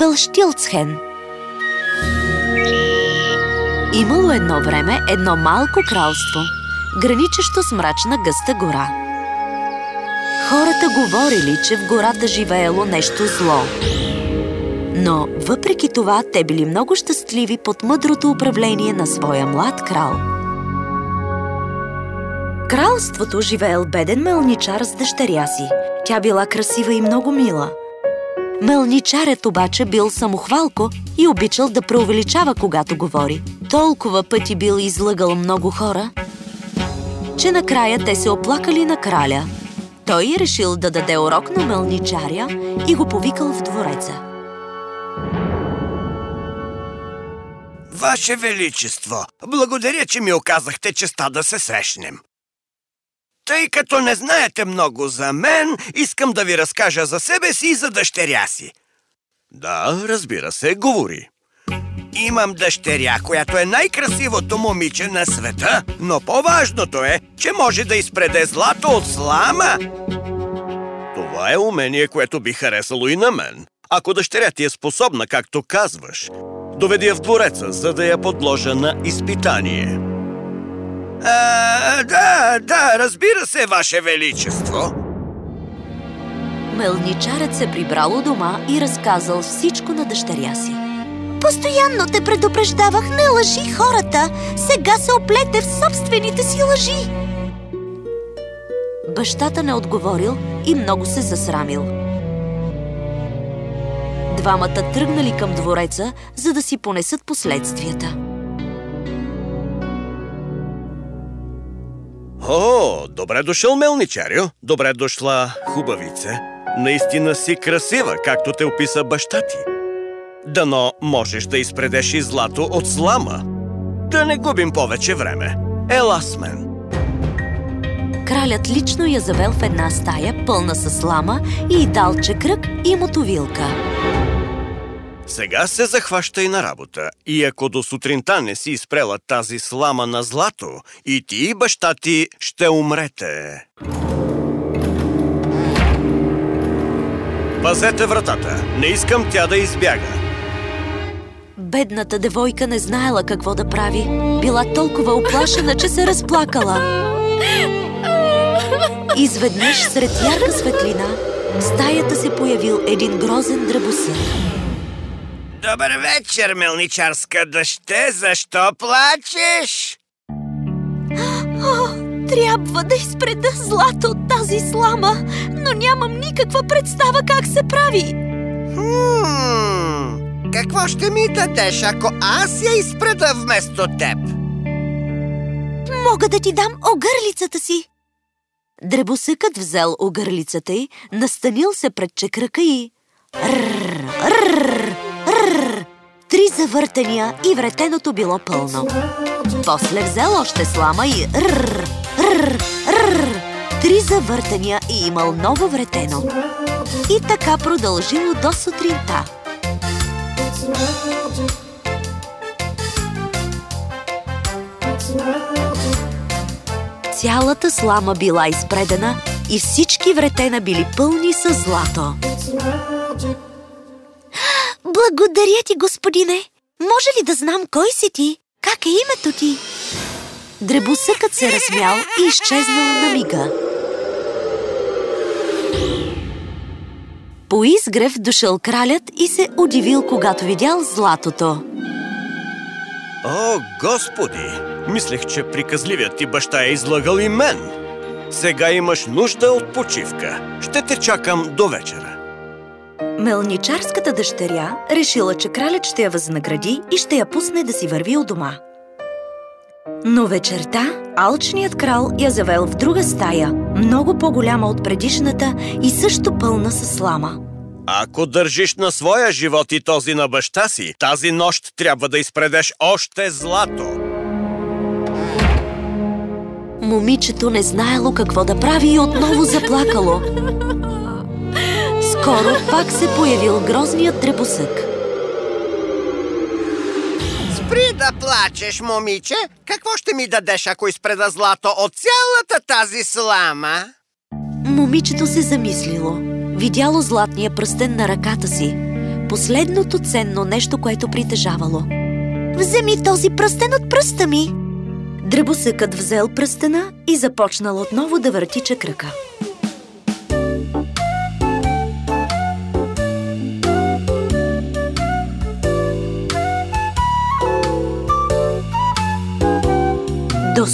Румпелштилцхен. Имало едно време едно малко кралство, граничещо с мрачна гъста гора. Хората говорили, че в гората живеело нещо зло. Но въпреки това те били много щастливи под мъдрото управление на своя млад крал. Кралството живеел беден мелничар с дъщеря си. Тя била красива и много мила. Мелничарят обаче бил самохвалко и обичал да преувеличава, когато говори. Толкова пъти бил излъгал много хора, че накрая те се оплакали на краля. Той решил да даде урок на мелничаря и го повикал в двореца. Ваше Величество, благодаря, че ми оказахте честа да се срещнем. Тъй като не знаете много за мен, искам да ви разкажа за себе си и за дъщеря си. Да, разбира се, говори. Имам дъщеря, която е най-красивото момиче на света, но по-важното е, че може да изпреде злато от слама. Това е умение, което би харесало и на мен. Ако дъщеря ти е способна, както казваш, доведи я в двореца, за да я подложа на изпитание. А, да, да, разбира се, Ваше Величество. Мелничарът се прибрал у дома и разказал всичко на дъщеря си. Постоянно те предупреждавах, не лъжи хората. Сега се оплете в собствените си лъжи. Бащата не отговорил и много се засрамил. Двамата тръгнали към двореца, за да си понесат последствията. О, добре дошъл, Мелничарю. Добре дошла, хубавице. Наистина си красива, както те описа баща ти. Дано можеш да изпредеш и злато от слама. Да не губим повече време. Ела с мен. Кралят лично я завел в една стая, пълна с слама и дал чекрък и мотовилка. Сега се захващай на работа и ако до сутринта не си изпрела тази слама на злато, и ти и баща ти ще умрете. Пазете вратата, не искам тя да избяга. Бедната девойка не знаела какво да прави. Била толкова оплашена, че се разплакала. Изведнъж сред ярка светлина в стаята се появил един грозен дръбосък. Добър вечер, мелничарска дъще. Защо плачеш? О, трябва да изпреда злато от тази слама, но нямам никаква представа как се прави. Хм, какво ще ми дадеш, ако аз я изпреда вместо теб? Мога да ти дам огърлицата си. Дребосъкът взел огърлицата й, настанил се пред чекръка и... Рррр, рррр. Завъртания и вретеното било пълно. После взел още слама и рррр, рррр, рррр. Три завъртания и имал ново вретено. И така продължило до сутринта. Цялата слама била изпредена и всички вретена били пълни с злато. Благодаря ти, господине! Може ли да знам кой си ти? Как е името ти? Дребосъкът се разсмял и изчезнал на мига. По изгрев дошъл кралят и се удивил, когато видял златото. О, Господи! Мислех, че приказливият ти баща е излъгал и мен. Сега имаш нужда от почивка. Ще те чакам до вечера. Мелничарската дъщеря решила, че кралят ще я възнагради и ще я пусне да си върви у дома. Но вечерта алчният крал я завел в друга стая, много по-голяма от предишната и също пълна с слама. Ако държиш на своя живот и този на баща си, тази нощ трябва да изпредеш още злато. Момичето не знаело какво да прави и отново заплакало. Скоро пак се появил грозният дребосък. Спри да плачеш, момиче! Какво ще ми дадеш, ако изпреда злато от цялата тази слама? Момичето се замислило. Видяло златния пръстен на ръката си. последното ценно нещо, което притежавало. Вземи този пръстен от пръста ми! Дръбосъкът взел пръстена и започнал отново да върти чакръка.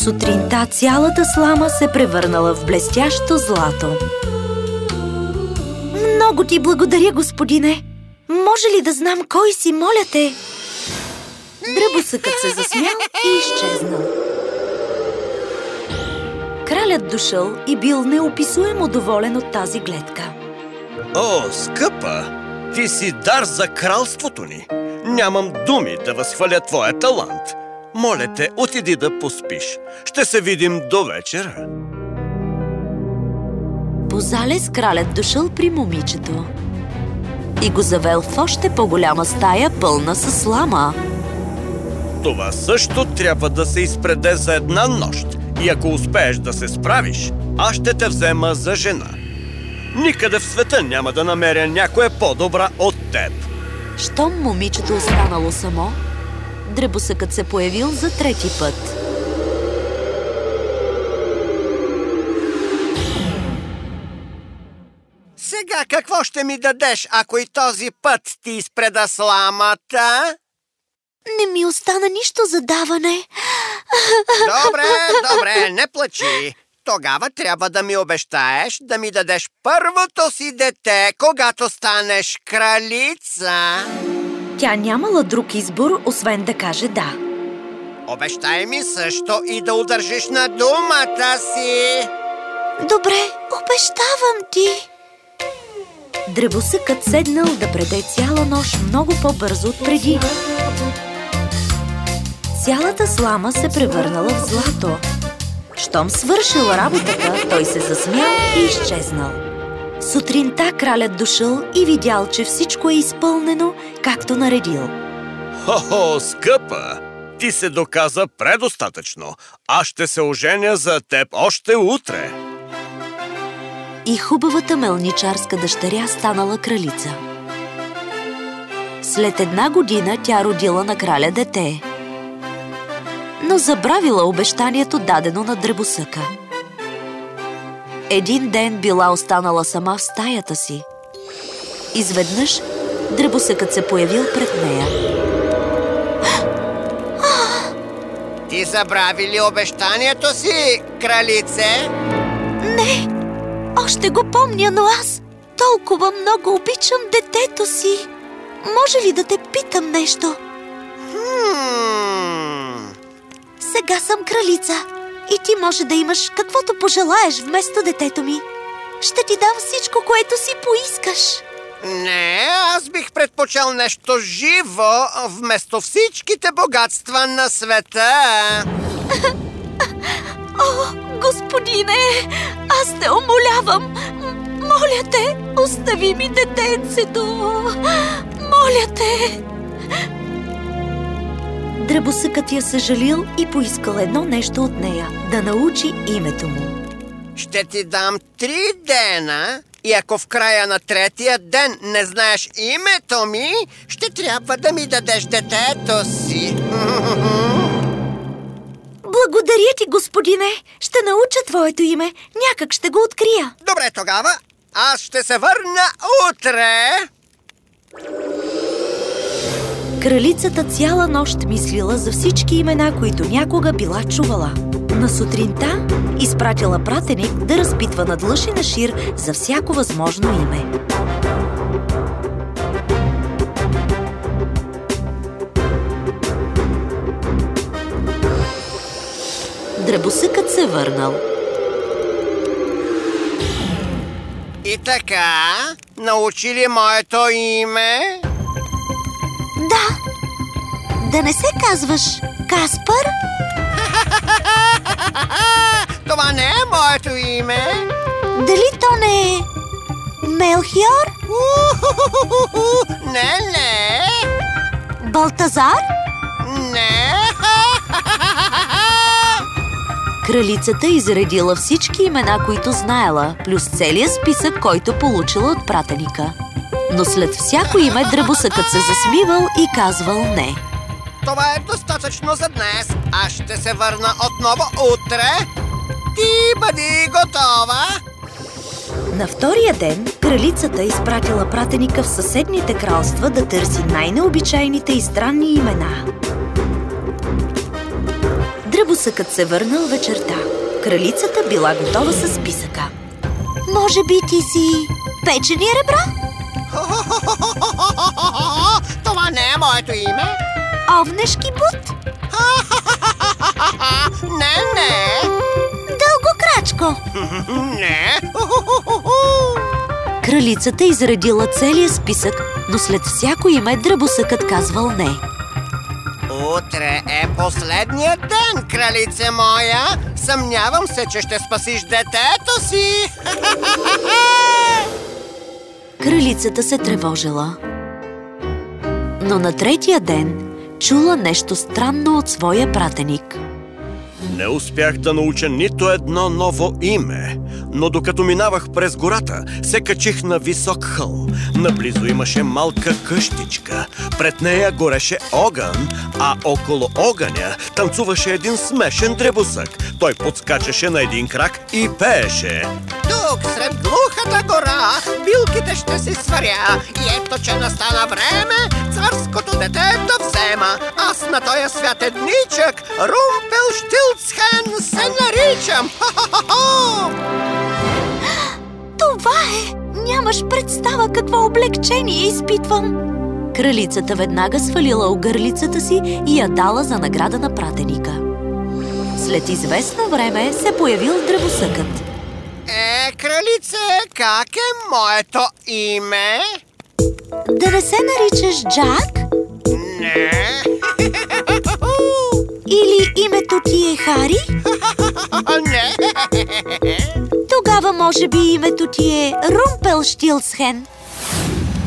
Сутринта цялата слама се превърнала в блестящо злато. Много ти благодаря, господине! Може ли да знам кой си, моля те? Дръбосъкът се засмял и изчезнал. Кралят дошъл и бил неописуемо доволен от тази гледка. О, скъпа! Ти си дар за кралството ни. Нямам думи да възхваля твоя талант. Моля те, отиди да поспиш. Ще се видим до вечера. По залез кралят дошъл при момичето и го завел в още по-голяма стая, пълна с слама. Това също трябва да се изпреде за една нощ. И ако успееш да се справиш, аз ще те взема за жена. Никъде в света няма да намеря някоя по-добра от теб. Щом момичето останало само, дребосъкът се появил за трети път. Сега какво ще ми дадеш, ако и този път ти изпреда сламата? Не ми остана нищо за даване. Добре, добре, не плачи. Тогава трябва да ми обещаеш да ми дадеш първото си дете, когато станеш кралица. Тя нямала друг избор, освен да каже да. Обещай ми също и да удържиш на думата си. Добре, обещавам ти. Дребосъкът седнал да преде цяла нощ много по-бързо от преди. Цялата слама се превърнала в злато. Щом свършил работата, той се засмял и изчезнал. Сутринта кралят дошъл и видял, че всичко е изпълнено, както наредил. Хо-хо, скъпа! Ти се доказа предостатъчно. Аз ще се оженя за теб още утре. И хубавата мелничарска дъщеря станала кралица. След една година тя родила на краля дете. Но забравила обещанието дадено на дребосъка. Един ден била останала сама в стаята си. Изведнъж дребосъкът се появил пред нея. Ти забрави ли обещанието си, кралице? Не, още го помня, но аз толкова много обичам детето си. Може ли да те питам нещо? Хм... Сега съм кралица и ти може да имаш каквото пожелаеш вместо детето ми. Ще ти дам всичко, което си поискаш. Не, аз бих предпочел нещо живо вместо всичките богатства на света. О, господине, аз те умолявам. Моля те, остави ми детенцето. Моля те. Дръбосъкът я съжалил и поискал едно нещо от нея – да научи името му. Ще ти дам три дена и ако в края на третия ден не знаеш името ми, ще трябва да ми дадеш детето си. Благодаря ти, господине! Ще науча твоето име. Някак ще го открия. Добре тогава, аз ще се върна утре. Кралицата цяла нощ мислила за всички имена, които някога била чувала. На сутринта изпратила пратеник да разпитва над лъж и на шир за всяко възможно име. Дребосъкът се върнал. И така, научи ли моето име? Да, да не се казваш Каспар? Това не е моето име. Дали то не е Мелхиор? Не, не, Балтазар? не. Кралицата изредила всички имена, които знаела, плюс целия списък, който получила от пратеника. Но след всяко име дръбосъкът се засмивал и казвал не. Това е достатъчно за днес. Аз ще се върна отново утре. Ти бъди готова. На втория ден кралицата изпратила пратеника в съседните кралства да търси най-необичайните и странни имена. Дръбосъкът се върнал вечерта. Кралицата била готова с списъка. Може би ти си печени ребра? Това не е моето име. Овнешки бут? Не, не. Дългокрачко? Не. Кралицата изредила целия списък, но след всяко име дръбосъкът казвал не. Утре е последният ден, кралице моя. Съмнявам се, че ще спасиш детето си. Кралицата се тревожила. Но на третия ден чула нещо странно от своя пратеник. Не успях да науча нито едно ново име, но докато минавах през гората, се качих на висок хълм. Наблизо имаше малка къщичка. Пред нея гореше огън, а около огъня танцуваше един смешен дребосък. Той подскачаше на един крак и пееше. Тук, сред глухата гора, билките ще си сваря. И ето, че настана време, царското дете да взема. Аз на този свят едничък, Румпел Штилцхен се наричам. Това е! Нямаш представа какво облегчение изпитвам! Кралицата веднага свалила огърлицата си и я дала за награда на пратеника. След известно време се появил дръбосъкът. Е, кралице, как е моето име? Да не се наричаш Джак? Не. Или името ти е Хари? Не. Тогава може би името ти е Румпелштилсхен.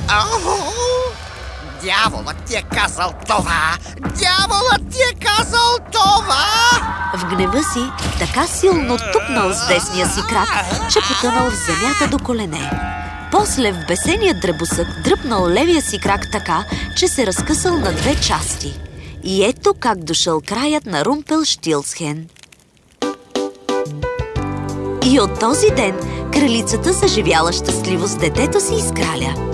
Ау! Дяволът ти е казал това! Дяволът ти е казал това! В гнева си така силно тупнал с десния си крак, че потънал в земята до колене. После в бесения дръбосък дръпнал левия си крак така, че се разкъсал на две части. И ето как дошъл краят на Румпел Штилсхен. И от този ден кралицата съживяла щастливо с детето си и краля.